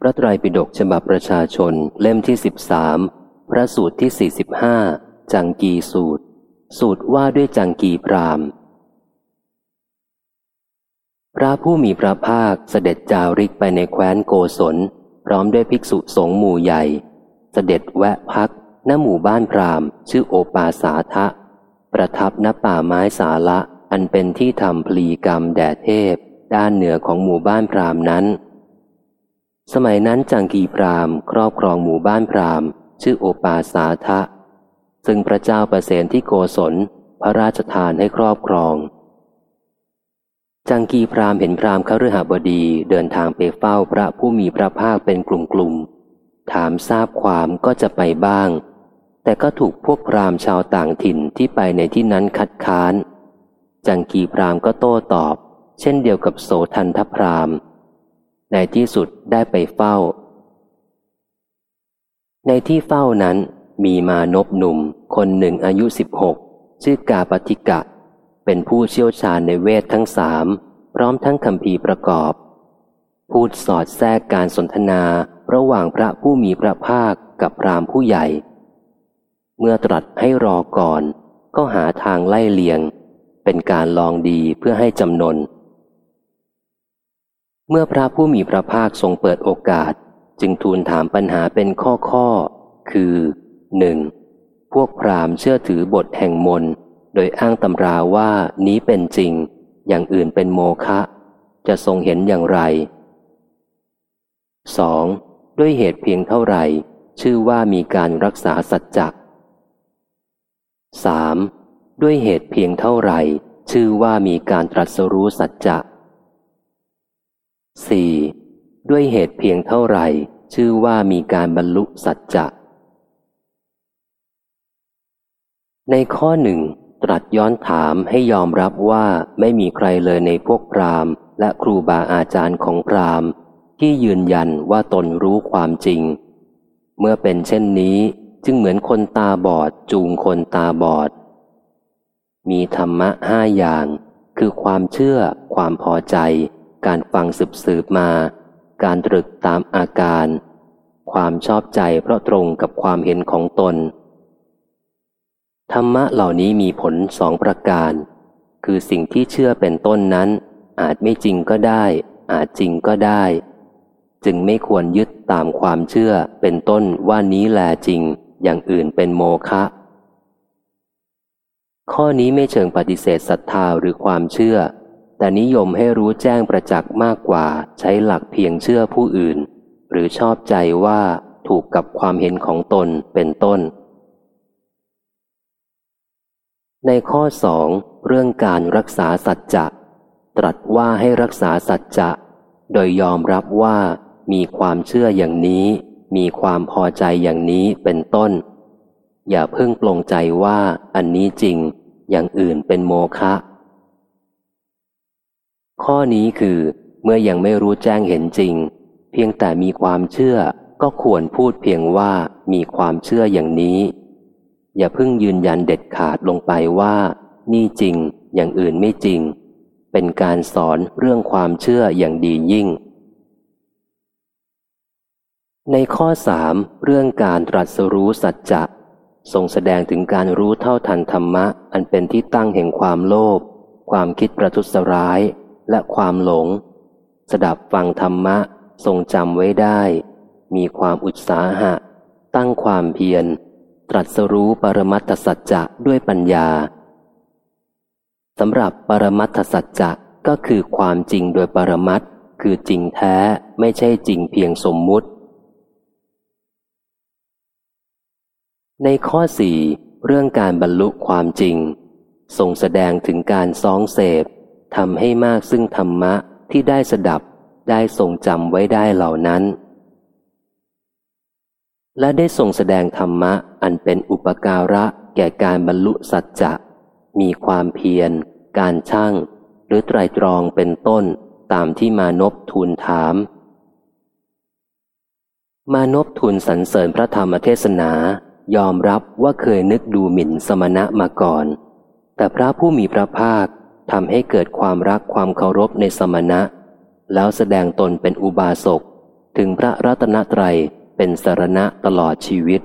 พระไตรปิฎกฉบับประชาชนเล่มที่สิบสามพระสูตรที่สี่สิบห้าจังกีสูตร สูตรว่าด้วยจังกีพรามพระผู้มีพระภาคเสด็จจาริกไปในแคว้นโกศล พร้อมด้วยภิกษุสงฆ์หมู่ใหญ่ เสด็จแวะพักณหมู่บ้านพรามชื่อโอปาสาทะ ประทับณป่าไม้สาละ อันเป็นที่ทำพลีกรรมแด่เทพ ด้านเหนือของหมู่บ้านพรามนั้น สมัยนั้นจังกีพรามครอบครองหมู่บ้านพรามชื่อโอปาสาทะ ซึ่งพระเจ้าประเสนที่โกศลพระราชทานให้ครอบครอง จังกีพรามเห็นพรามคฤหบดีเดินทางไปเฝ้าพระผู้มีพระภาคเป็นกลุ่มๆถามทราบความก็จะไปบ้าง แต่ก็ถูกพวกพรามชาวต่างถิ่นที่ไปในที่นั้นคัดค้าน จังกีพรามก็โต้ตอบ เช่นเดียวกับโสทันทพราม์ ในที่สุดได้ไปเฝ้า ในที่เฝ้านั้นมีมานพหนุ่มคนหนึ่งอายุสิบหกชื่อกาปฏิกะ เป็นผู้เชี่ยวชาญในเวททั้งสามพร้อมทั้งคำพีประกอบ พูดสอดแทรกการสนทนาระหว่างพระผู้มีพระภาคกับพรามผู้ใหญ่ เมื่อตรัสให้รอก่อน ก็หาทางไล่เลียง เป็นการลองดีเพื่อให้จำนน เมื่อพระผู้มีพระภาคทรงเปิดโอกาส จึงทูลถามปัญหาเป็นข้อข้อ คือหนึ่งพวกพราหมณ์เชื่อถือบทแห่งมน โดยอ้างตำราว่านี้เป็นจริง อย่างอื่นเป็นโมฆะจะทรงเห็นอย่างไร 2. ด้วยเหตุเพียงเท่าไหร่ ชื่อว่ามีการรักษาสัจจะ 3. ด้วยเหตุเพียงเท่าไหร่ ชื่อว่ามีการตรัสรู้สัจจะ 4. ด้วยเหตุเพียงเท่าไหร่ ชื่อว่ามีการบรรลุสัจจะ ในข้อหนึ่งตรัสย้อนถามให้ยอมรับว่าไม่มีใครเลยในพวกพราหมณ์ และครูบาอาจารย์ของพราหมณ์ ที่ยืนยันว่าตนรู้ความจริง เมื่อเป็นเช่นนี้จึงเหมือนคนตาบอดจูงคนตาบอด มีธรรมะห้าอย่าง คือความเชื่อ ความพอใจ การฟังสืบสืบมา การตรึกตามอาการ ความชอบใจเพราะตรงกับความเห็นของตน ธรรมะเหล่านี้มีผลสองประการ คือสิ่งที่เชื่อเป็นต้นนั้น อาจไม่จริงก็ได้ อาจจริงก็ได้ จึงไม่ควรยึดตามความเชื่อเป็นต้นว่านี้แลจริง อย่างอื่นเป็นโมฆะข้อนี้ไม่เชิงปฏิเสธศรัทธาหรือความเชื่อ แต่นิยมให้รู้แจ้งประจักษ์มากกว่าใช้หลักเพียงเชื่อผู้อื่น หรือชอบใจว่าถูกกับความเห็นของตนเป็นต้น ในข้อสองเรื่องการรักษาสัจจะ ตรัสว่าให้รักษาสัจจะ โดยยอมรับว่ามีความเชื่ออย่างนี้ มีความพอใจอย่างนี้เป็นต้น อย่าเพิ่งปลงใจว่าอันนี้จริง อย่างอื่นเป็นโมฆะ ข้อนี้คือเมื่อยังไม่รู้แจ้งเห็นจริง เพียงแต่มีความเชื่อก็ควรพูดเพียงว่ามีความเชื่ออย่างนี้ อย่าเพิ่งยืนยันเด็ดขาดลงไปว่า นี่จริงอย่างอื่นไม่จริง เป็นการสอนเรื่องความเชื่ออย่างดียิ่ง ในข้อสามเรื่องการตรัสรู้สัจจะทรงแสดงถึงการรู้เท่าทันธรรมะ อันเป็นที่ตั้งแห่งความโลภความคิดประทุษร้าย และความหลง สดับฟังธรรมะ ทรงจำไว้ได้ มีความอุตสาหะ ตั้งความเพียร ตรัสรู้ปรมัตถสัจจะด้วยปัญญาสำหรับปรมัตถสัจจะก็คือความจริงโดยปรมัตคือจริงแท้ไม่ใช่จริงเพียงสมมุติ ในข้อสี่เรื่องการบรรลุความจริงทรงแสดงถึงการซ้องเสพ ทำให้มากซึ่งธรรมะที่ได้สดับได้ทรงจำไว้ได้เหล่านั้น และได้ทรงแสดงธรรมะอันเป็นอุปการะแก่การบรรลุสัจจะมีความเพียร การช่าง หรือไตรตรองเป็นต้นตามที่มานพทูลถาม มานพทูลสรรเสริญพระธรรมเทศนา ยอมรับว่าเคยนึกดูหมิ่นสมณะมาก่อน แต่พระผู้มีพระภาค ทำให้เกิดความรักความเคารพในสมณะ แล้วแสดงตนเป็นอุบาสก ถึงพระรัตนตรัยเป็นสารณะตลอดชีวิต